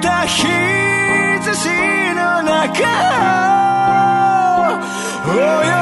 た日差しの中泳